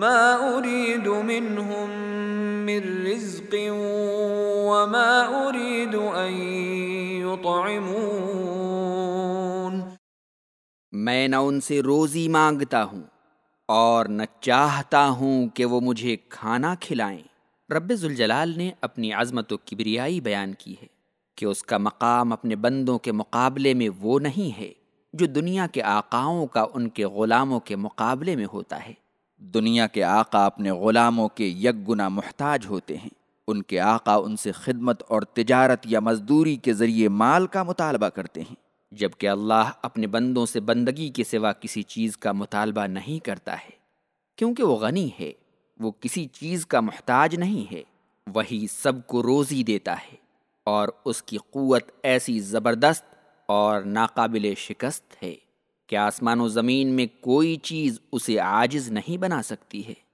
ما اريد منهم من رزق وما اريد ان يطعمون میں نہ ان سے روزی مانگتا ہوں اور نہ چاہتا ہوں کہ وہ مجھے کھانا کھلائیں۔ رب ذوالجلال نے اپنی عظمت و کبریائی بیان کی ہے کہ اس کا مقام اپنے بندوں کے مقابلے میں وہ نہیں ہے جو دنیا کے آقاؤں کا ان کے غلاموں کے مقابلے میں ہوتا ہے۔ دنیا کے آقا اپنے غلاموں کے یک گنا محتاج ہوتے ہیں۔ ان کے آقا ان سے خدمت اور تجارت یا مزدوری کے ذریعے مال کا مطالبہ کرتے ہیں۔ جبکہ اللہ اپنے بندوں سے بندگی کے سوا کسی چیز کا مطالبہ نہیں کرتا ہے۔ کیونکہ وہ غنی ہے، وہ کسی چیز کا محتاج نہیں ہے، وہی سب کو روزی دیتا ہے اور اس کی قوت ایسی زبردست اور ناقابل شکست ہے۔ کہ آسمان و زمین میں کوئی چیز اسے عاجز نہیں بنا سکتی ہے۔